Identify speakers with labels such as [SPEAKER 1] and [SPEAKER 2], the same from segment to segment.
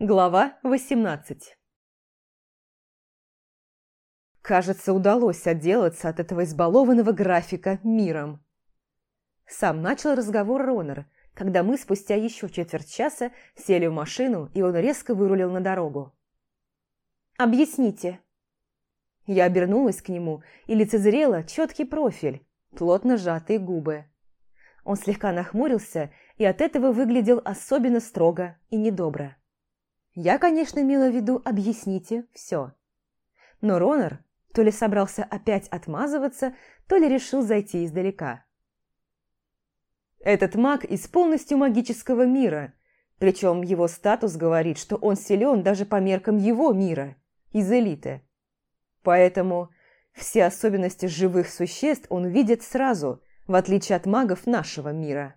[SPEAKER 1] Глава 18 Кажется, удалось отделаться от этого избалованного графика миром. Сам начал разговор Ронер, когда мы спустя еще четверть часа сели в машину, и он резко вырулил на дорогу. «Объясните». Я обернулась к нему и лицезрела четкий профиль, плотно сжатые губы. Он слегка нахмурился и от этого выглядел особенно строго и недобро. Я, конечно, имела в виду «объясните все». Но Ронор то ли собрался опять отмазываться, то ли решил зайти издалека. Этот маг из полностью магического мира, причем его статус говорит, что он силен даже по меркам его мира, из элиты. Поэтому все особенности живых существ он видит сразу, в отличие от магов нашего мира.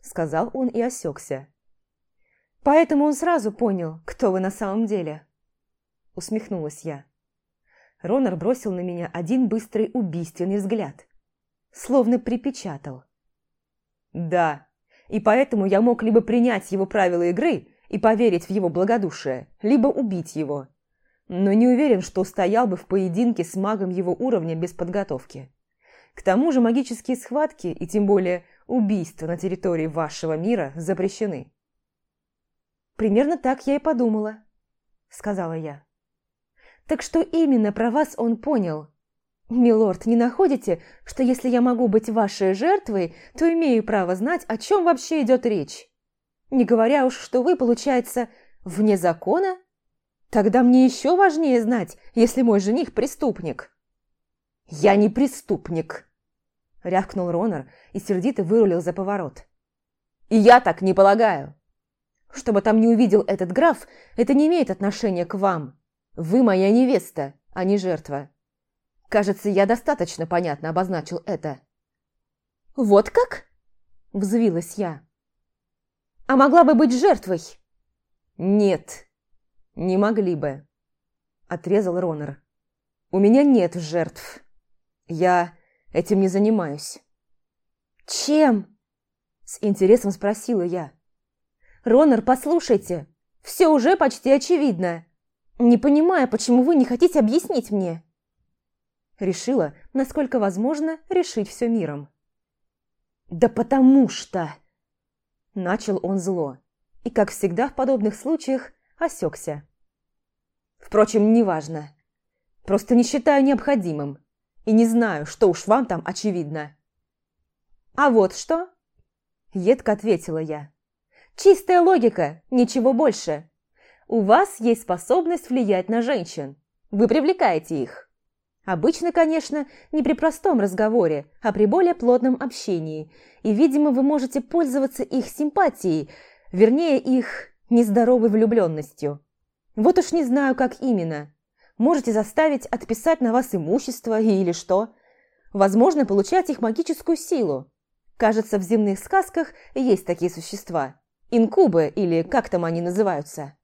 [SPEAKER 1] Сказал он и осекся. Поэтому он сразу понял, кто вы на самом деле. Усмехнулась я. Ронар бросил на меня один быстрый убийственный взгляд. Словно припечатал. Да, и поэтому я мог либо принять его правила игры и поверить в его благодушие, либо убить его. Но не уверен, что стоял бы в поединке с магом его уровня без подготовки. К тому же магические схватки и тем более убийства на территории вашего мира запрещены. Примерно так я и подумала», — сказала я. «Так что именно про вас он понял? Милорд, не находите, что если я могу быть вашей жертвой, то имею право знать, о чем вообще идет речь? Не говоря уж, что вы, получается, вне закона? Тогда мне еще важнее знать, если мой жених преступник». «Я не преступник», — рявкнул Ронар и сердито вырулил за поворот. «И я так не полагаю». Чтобы там не увидел этот граф, это не имеет отношения к вам. Вы моя невеста, а не жертва. Кажется, я достаточно понятно обозначил это. «Вот как?» – взвилась я. «А могла бы быть жертвой?» «Нет, не могли бы», – отрезал Ронер. «У меня нет жертв. Я этим не занимаюсь». «Чем?» – с интересом спросила я. Ронор, послушайте, все уже почти очевидно. Не понимаю, почему вы не хотите объяснить мне. Решила, насколько возможно, решить все миром. «Да потому что...» Начал он зло. И, как всегда в подобных случаях, осекся. «Впрочем, неважно. Просто не считаю необходимым. И не знаю, что уж вам там очевидно». «А вот что?» Едко ответила я. Чистая логика, ничего больше. У вас есть способность влиять на женщин. Вы привлекаете их. Обычно, конечно, не при простом разговоре, а при более плотном общении. И, видимо, вы можете пользоваться их симпатией, вернее, их нездоровой влюбленностью. Вот уж не знаю, как именно. Можете заставить отписать на вас имущество или что. Возможно, получать их магическую силу. Кажется, в земных сказках есть такие существа инкубы или как там они называются.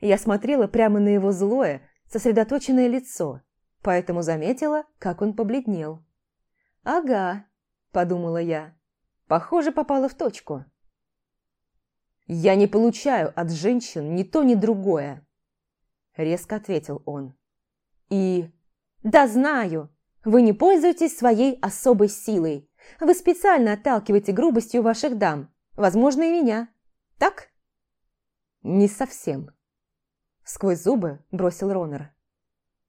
[SPEAKER 1] Я смотрела прямо на его злое, сосредоточенное лицо, поэтому заметила, как он побледнел. «Ага», – подумала я, – «похоже, попала в точку». «Я не получаю от женщин ни то, ни другое», – резко ответил он. «И...» «Да знаю! Вы не пользуетесь своей особой силой. Вы специально отталкиваете грубостью ваших дам. Возможно, и меня. Так? Не совсем. Сквозь зубы бросил Ронер.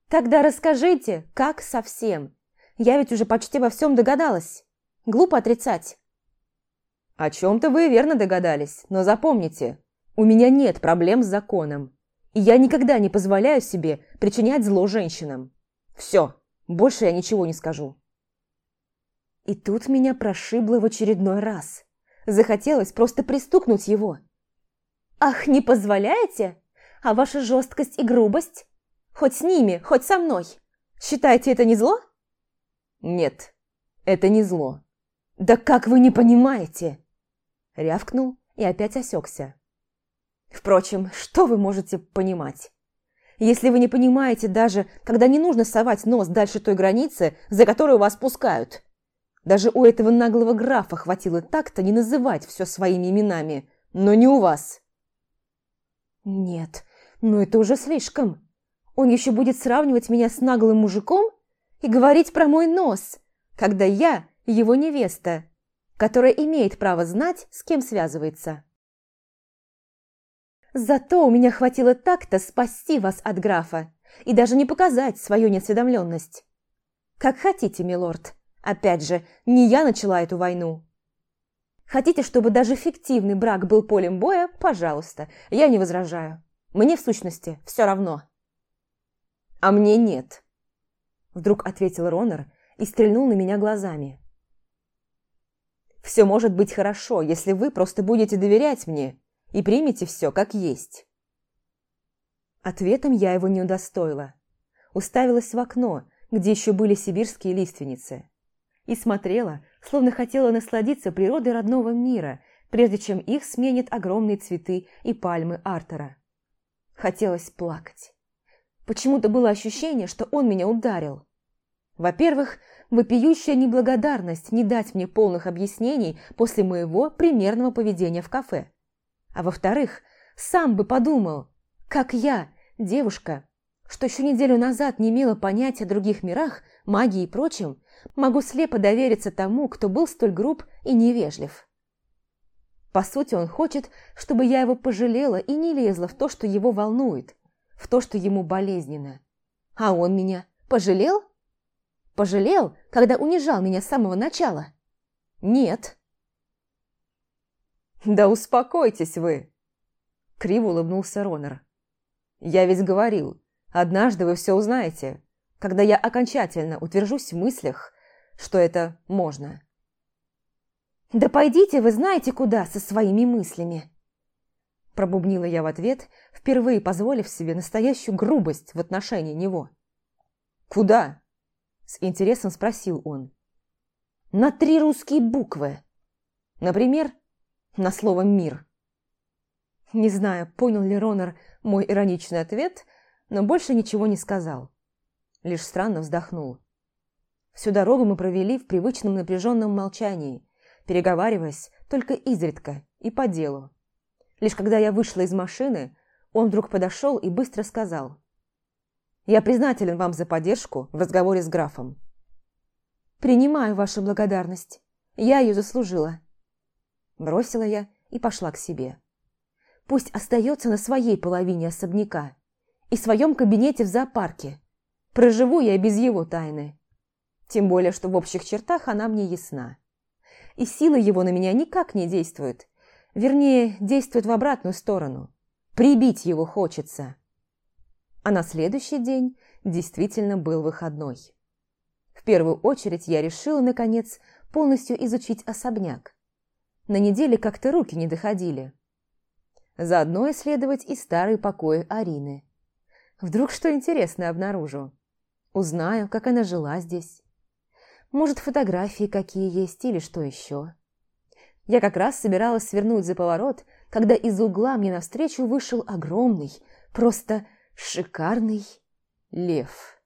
[SPEAKER 1] Тогда расскажите, как совсем? Я ведь уже почти во всем догадалась. Глупо отрицать. О чем-то вы верно догадались, но запомните, у меня нет проблем с законом. И я никогда не позволяю себе причинять зло женщинам. Все, больше я ничего не скажу. И тут меня прошибло в очередной раз – Захотелось просто пристукнуть его. «Ах, не позволяете? А ваша жесткость и грубость? Хоть с ними, хоть со мной. Считаете это не зло?» «Нет, это не зло». «Да как вы не понимаете?» Рявкнул и опять осекся. «Впрочем, что вы можете понимать?» Если вы не понимаете даже, когда не нужно совать нос дальше той границы, за которую вас пускают. Даже у этого наглого графа хватило так-то не называть все своими именами. Но не у вас. Нет, ну это уже слишком. Он еще будет сравнивать меня с наглым мужиком и говорить про мой нос, когда я его невеста, которая имеет право знать, с кем связывается. Зато у меня хватило так-то спасти вас от графа и даже не показать свою неосведомленность. Как хотите, милорд. Опять же, не я начала эту войну. Хотите, чтобы даже фиктивный брак был полем боя? Пожалуйста, я не возражаю. Мне, в сущности, все равно. А мне нет. Вдруг ответил Ронер и стрельнул на меня глазами. Все может быть хорошо, если вы просто будете доверять мне и примете все как есть. Ответом я его не удостоила. Уставилась в окно, где еще были сибирские лиственницы и смотрела, словно хотела насладиться природой родного мира, прежде чем их сменят огромные цветы и пальмы Артера. Хотелось плакать. Почему-то было ощущение, что он меня ударил. Во-первых, вопиющая неблагодарность не дать мне полных объяснений после моего примерного поведения в кафе. А во-вторых, сам бы подумал, как я, девушка, что еще неделю назад не имела понятия о других мирах, магии и прочем, могу слепо довериться тому, кто был столь груб и невежлив. По сути, он хочет, чтобы я его пожалела и не лезла в то, что его волнует, в то, что ему болезненно. А он меня пожалел? Пожалел, когда унижал меня с самого начала? Нет. «Да успокойтесь вы!» Криво улыбнулся Ронер. «Я ведь говорил, Однажды вы все узнаете, когда я окончательно утвержусь в мыслях, что это можно. «Да пойдите вы знаете куда со своими мыслями!» Пробубнила я в ответ, впервые позволив себе настоящую грубость в отношении него. «Куда?» – с интересом спросил он. «На три русские буквы. Например, на слово «мир». Не знаю, понял ли Ронар мой ироничный ответ – но больше ничего не сказал. Лишь странно вздохнул. Всю дорогу мы провели в привычном напряженном молчании, переговариваясь только изредка и по делу. Лишь когда я вышла из машины, он вдруг подошел и быстро сказал. «Я признателен вам за поддержку в разговоре с графом». «Принимаю вашу благодарность. Я ее заслужила». Бросила я и пошла к себе. «Пусть остается на своей половине особняка» и своем кабинете в зоопарке. Проживу я без его тайны. Тем более, что в общих чертах она мне ясна. И сила его на меня никак не действует. Вернее, действует в обратную сторону. Прибить его хочется. А на следующий день действительно был выходной. В первую очередь я решила, наконец, полностью изучить особняк. На неделе как-то руки не доходили. Заодно исследовать и старый покой Арины – Вдруг что интересное обнаружу. Узнаю, как она жила здесь. Может, фотографии какие есть или что еще. Я как раз собиралась свернуть за поворот, когда из угла мне навстречу вышел огромный, просто шикарный лев.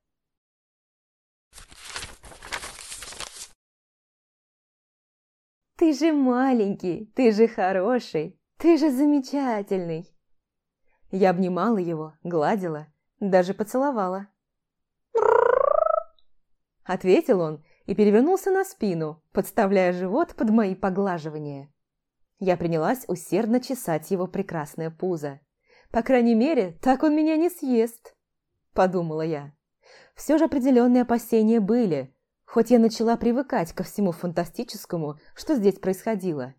[SPEAKER 1] «Ты же маленький, ты же хороший, ты же замечательный!» Я обнимала его, гладила, даже поцеловала. Ответил он и перевернулся на спину, подставляя живот под мои поглаживания. Я принялась усердно чесать его прекрасное пузо. По крайней мере, так он меня не съест, подумала я. Все же определенные опасения были, хоть я начала привыкать ко всему фантастическому, что здесь происходило.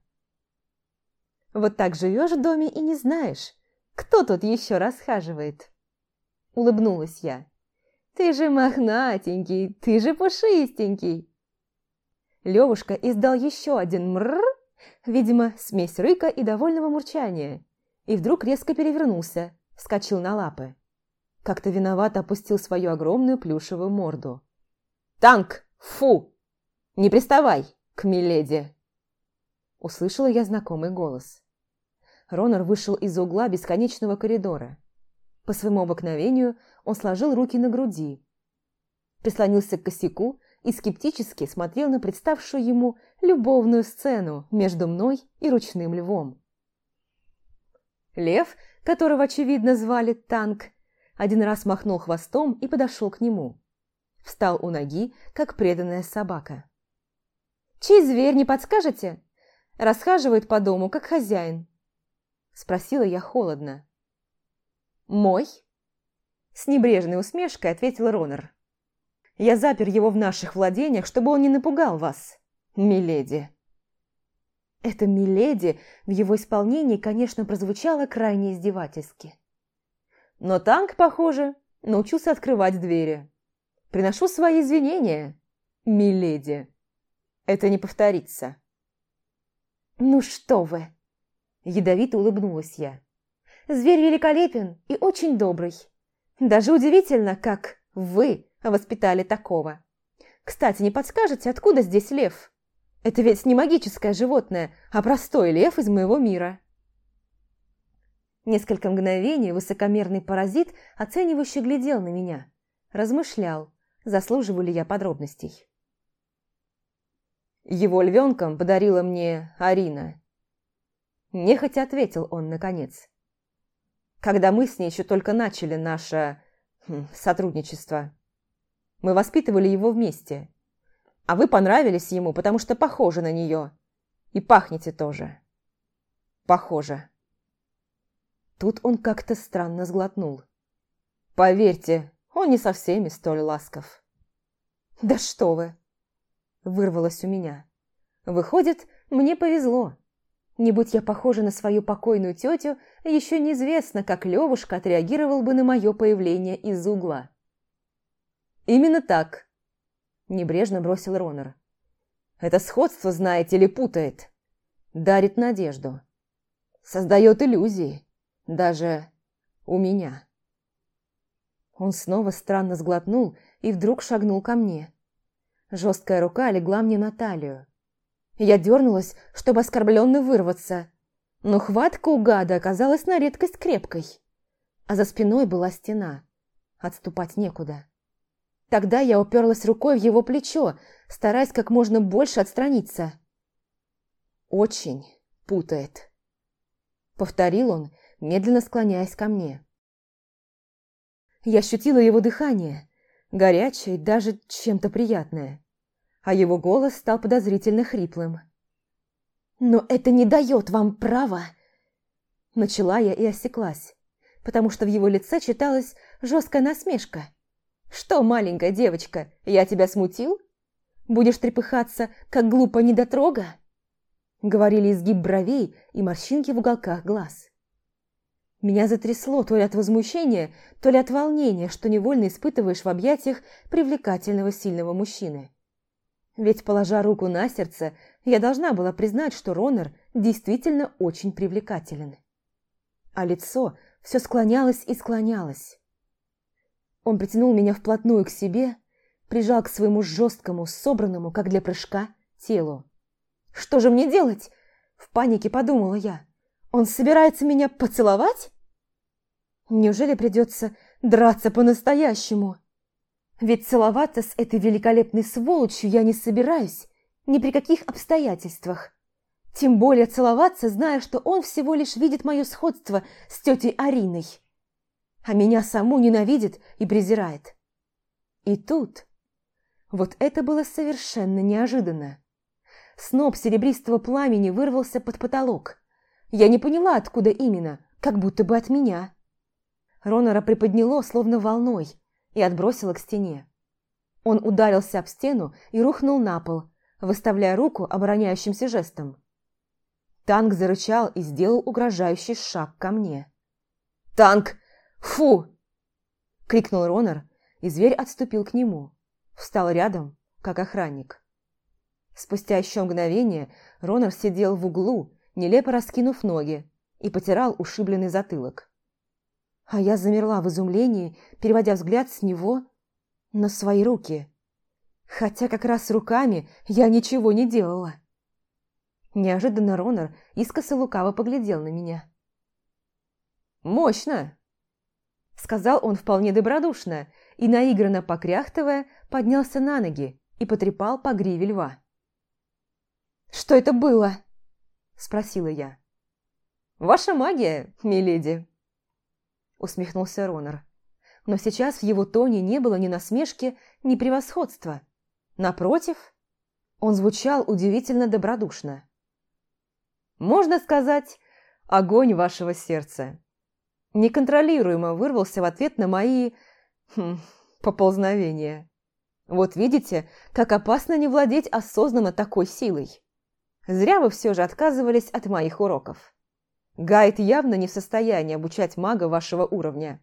[SPEAKER 1] Вот так живешь в доме и не знаешь, кто тут еще расхаживает улыбнулась я. «Ты же мохнатенький, ты же пушистенький!» Левушка издал еще один мрр, видимо, смесь рыка и довольного мурчания, и вдруг резко перевернулся, вскочил на лапы. Как-то виновато опустил свою огромную плюшевую морду. «Танк! Фу! Не приставай к миледи!» Услышала я знакомый голос. Ронор вышел из угла бесконечного коридора. По своему обыкновению он сложил руки на груди, прислонился к косяку и скептически смотрел на представшую ему любовную сцену между мной и ручным львом. Лев, которого, очевидно, звали Танк, один раз махнул хвостом и подошел к нему. Встал у ноги, как преданная собака. «Чей зверь, не подскажете?» «Расхаживает по дому, как хозяин», – спросила я холодно. «Мой?» С небрежной усмешкой ответил Ронер. «Я запер его в наших владениях, чтобы он не напугал вас, миледи». Это «миледи» в его исполнении, конечно, прозвучало крайне издевательски. Но танк, похоже, научился открывать двери. «Приношу свои извинения, миледи. Это не повторится». «Ну что вы!» – ядовито улыбнулась я. Зверь великолепен и очень добрый. Даже удивительно, как вы воспитали такого. Кстати, не подскажете, откуда здесь лев? Это ведь не магическое животное, а простой лев из моего мира. Несколько мгновений высокомерный паразит, оценивающе глядел на меня. Размышлял, заслуживаю ли я подробностей. Его львенком подарила мне Арина. Нехотя ответил он, наконец когда мы с ней еще только начали наше хм, сотрудничество. Мы воспитывали его вместе. А вы понравились ему, потому что похожи на нее. И пахнете тоже. Похоже. Тут он как-то странно сглотнул. Поверьте, он не со всеми столь ласков. «Да что вы!» Вырвалось у меня. «Выходит, мне повезло». Не будь я похожа на свою покойную тетю, еще неизвестно, как Левушка отреагировал бы на мое появление из угла. «Именно так», – небрежно бросил Ронер. «Это сходство, знаете ли, путает. Дарит надежду. Создает иллюзии. Даже у меня». Он снова странно сглотнул и вдруг шагнул ко мне. Жесткая рука легла мне на талию. Я дернулась, чтобы оскорбленно вырваться. Но хватка у гада оказалась на редкость крепкой. А за спиной была стена. Отступать некуда. Тогда я уперлась рукой в его плечо, стараясь как можно больше отстраниться. «Очень путает», — повторил он, медленно склоняясь ко мне. Я ощутила его дыхание, горячее и даже чем-то приятное а его голос стал подозрительно хриплым. «Но это не дает вам права!» Начала я и осеклась, потому что в его лице читалась жесткая насмешка. «Что, маленькая девочка, я тебя смутил? Будешь трепыхаться, как глупо недотрога?» Говорили изгиб бровей и морщинки в уголках глаз. Меня затрясло то ли от возмущения, то ли от волнения, что невольно испытываешь в объятиях привлекательного сильного мужчины. Ведь, положа руку на сердце, я должна была признать, что Ронер действительно очень привлекателен. А лицо все склонялось и склонялось. Он притянул меня вплотную к себе, прижал к своему жесткому, собранному, как для прыжка, телу. «Что же мне делать?» – в панике подумала я. «Он собирается меня поцеловать?» «Неужели придется драться по-настоящему?» Ведь целоваться с этой великолепной сволочью я не собираюсь, ни при каких обстоятельствах. Тем более целоваться, зная, что он всего лишь видит мое сходство с тетей Ариной. А меня саму ненавидит и презирает. И тут... Вот это было совершенно неожиданно. Сноб серебристого пламени вырвался под потолок. Я не поняла, откуда именно, как будто бы от меня. Ронора приподняло, словно волной – и отбросила к стене. Он ударился об стену и рухнул на пол, выставляя руку обороняющимся жестом. Танк зарычал и сделал угрожающий шаг ко мне. «Танк! Фу!» – крикнул Ронор, и зверь отступил к нему. Встал рядом, как охранник. Спустя еще мгновение Ронор сидел в углу, нелепо раскинув ноги, и потирал ушибленный затылок а я замерла в изумлении, переводя взгляд с него на свои руки. Хотя как раз руками я ничего не делала. Неожиданно Ронар искоса лукаво поглядел на меня. «Мощно!» Сказал он вполне добродушно и, наигранно покряхтывая, поднялся на ноги и потрепал по гриве льва. «Что это было?» – спросила я. «Ваша магия, миледи!» – усмехнулся Ронар, Но сейчас в его тоне не было ни насмешки, ни превосходства. Напротив, он звучал удивительно добродушно. «Можно сказать, огонь вашего сердца». Неконтролируемо вырвался в ответ на мои... Хм, поползновения. Вот видите, как опасно не владеть осознанно такой силой. Зря вы все же отказывались от моих уроков. Гайд явно не в состоянии обучать мага вашего уровня.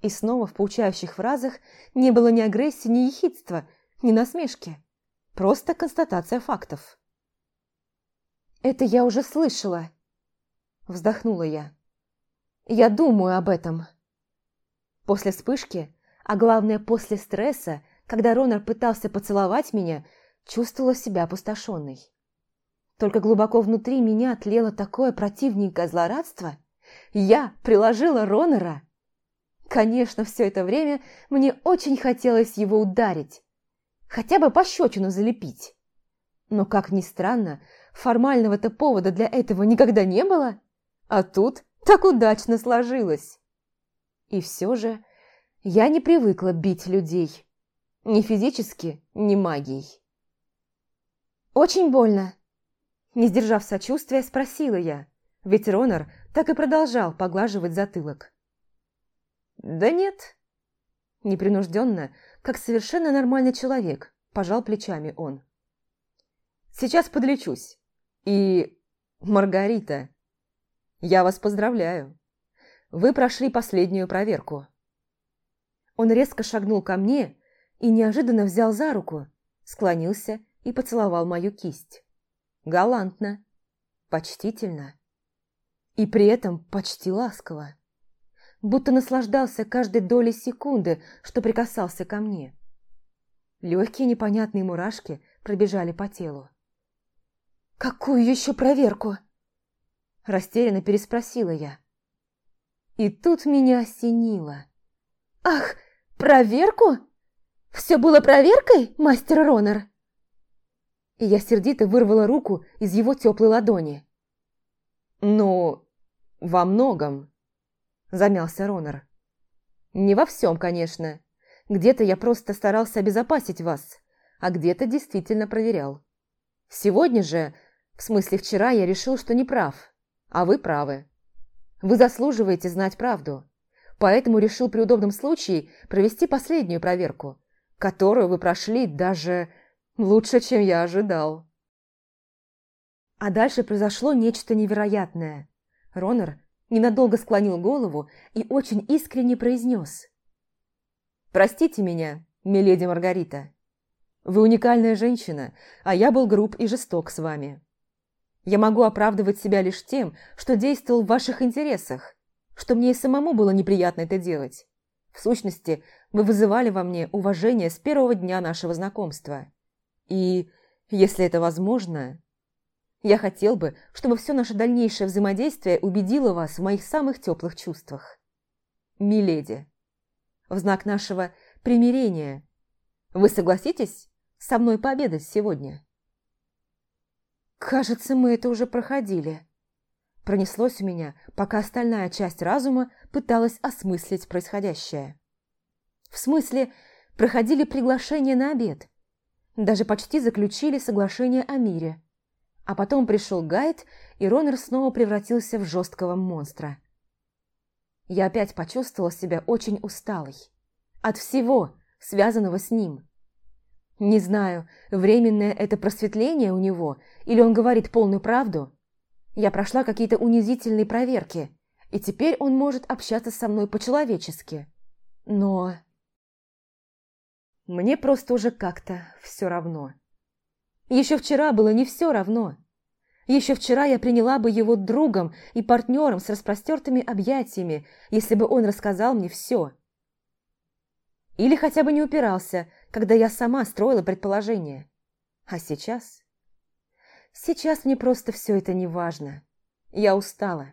[SPEAKER 1] И снова в получающих фразах не было ни агрессии, ни ехидства, ни насмешки. Просто констатация фактов. «Это я уже слышала», – вздохнула я. «Я думаю об этом». После вспышки, а главное после стресса, когда Ронар пытался поцеловать меня, чувствовала себя опустошенной. Только глубоко внутри меня тлело такое противненькое злорадство. Я приложила Ронера. Конечно, все это время мне очень хотелось его ударить. Хотя бы пощечину залепить. Но, как ни странно, формального-то повода для этого никогда не было. А тут так удачно сложилось. И все же я не привыкла бить людей. Ни физически, ни магией. «Очень больно», не сдержав сочувствия, спросила я, ведь Ронар так и продолжал поглаживать затылок. «Да нет». Непринужденно, как совершенно нормальный человек, пожал плечами он. «Сейчас подлечусь. И... Маргарита, я вас поздравляю. Вы прошли последнюю проверку». Он резко шагнул ко мне и неожиданно взял за руку, склонился и поцеловал мою кисть галантно, почтительно и при этом почти ласково, будто наслаждался каждой долей секунды, что прикасался ко мне. Легкие непонятные мурашки пробежали по телу. «Какую еще проверку?» Растерянно переспросила я. И тут меня осенило. «Ах, проверку? Все было проверкой, мастер Ронер?» и я сердито вырвала руку из его теплой ладони. «Ну, во многом», – замялся Ронар. «Не во всем, конечно. Где-то я просто старался обезопасить вас, а где-то действительно проверял. Сегодня же, в смысле вчера, я решил, что не прав, а вы правы. Вы заслуживаете знать правду, поэтому решил при удобном случае провести последнюю проверку, которую вы прошли даже Лучше, чем я ожидал. А дальше произошло нечто невероятное. Ронор ненадолго склонил голову и очень искренне произнес. «Простите меня, миледи Маргарита. Вы уникальная женщина, а я был груб и жесток с вами. Я могу оправдывать себя лишь тем, что действовал в ваших интересах, что мне и самому было неприятно это делать. В сущности, вы вызывали во мне уважение с первого дня нашего знакомства. И если это возможно, я хотел бы, чтобы все наше дальнейшее взаимодействие убедило вас в моих самых теплых чувствах. Миледи, в знак нашего примирения, вы согласитесь со мной пообедать сегодня? Кажется, мы это уже проходили. Пронеслось у меня, пока остальная часть разума пыталась осмыслить происходящее. В смысле, проходили приглашение на обед, даже почти заключили соглашение о мире. А потом пришел гайд, и Ронер снова превратился в жесткого монстра. Я опять почувствовала себя очень усталой. От всего, связанного с ним. Не знаю, временное это просветление у него, или он говорит полную правду. Я прошла какие-то унизительные проверки, и теперь он может общаться со мной по-человечески. Но... Мне просто уже как-то все равно. Еще вчера было не все равно. Еще вчера я приняла бы его другом и партнером с распростертыми объятиями, если бы он рассказал мне все. Или хотя бы не упирался, когда я сама строила предположение. А сейчас? Сейчас мне просто все это не важно. Я устала.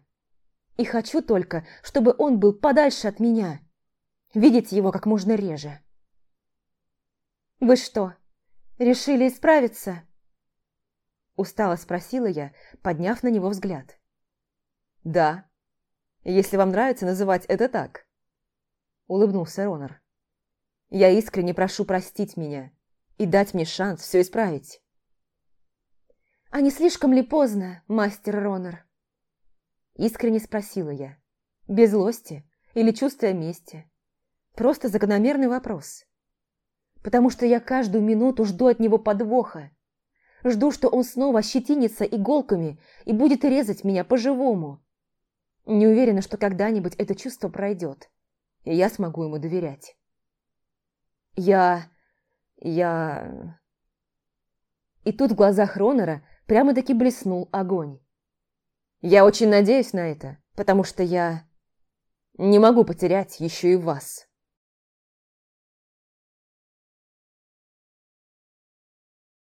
[SPEAKER 1] И хочу только, чтобы он был подальше от меня. Видеть его как можно реже. «Вы что, решили исправиться?» Устало спросила я, подняв на него взгляд. «Да, если вам нравится называть это так», — улыбнулся Ронар. «Я искренне прошу простить меня и дать мне шанс все исправить».
[SPEAKER 2] «А не слишком ли поздно, мастер Ронар?»
[SPEAKER 1] Искренне спросила я, без злости или чувства мести. Просто закономерный вопрос потому что я каждую минуту жду от него подвоха. Жду, что он снова щетинится иголками и будет резать меня по-живому. Не уверена, что когда-нибудь это чувство пройдет, и я смогу ему доверять. Я... я... И тут в глазах Ронера прямо-таки блеснул огонь. Я очень надеюсь на это, потому что я... не могу потерять еще и вас.